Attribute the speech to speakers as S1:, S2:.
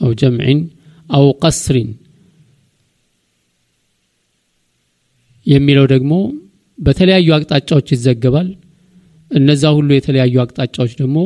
S1: አው جمع አው ቀስሪን የሚለው ደግሞ በተለያዩ አቅጣጫዎች ይዘገባል። እነዛ ሁሉ የተለያዩ አቅጣጫዎች ደግሞ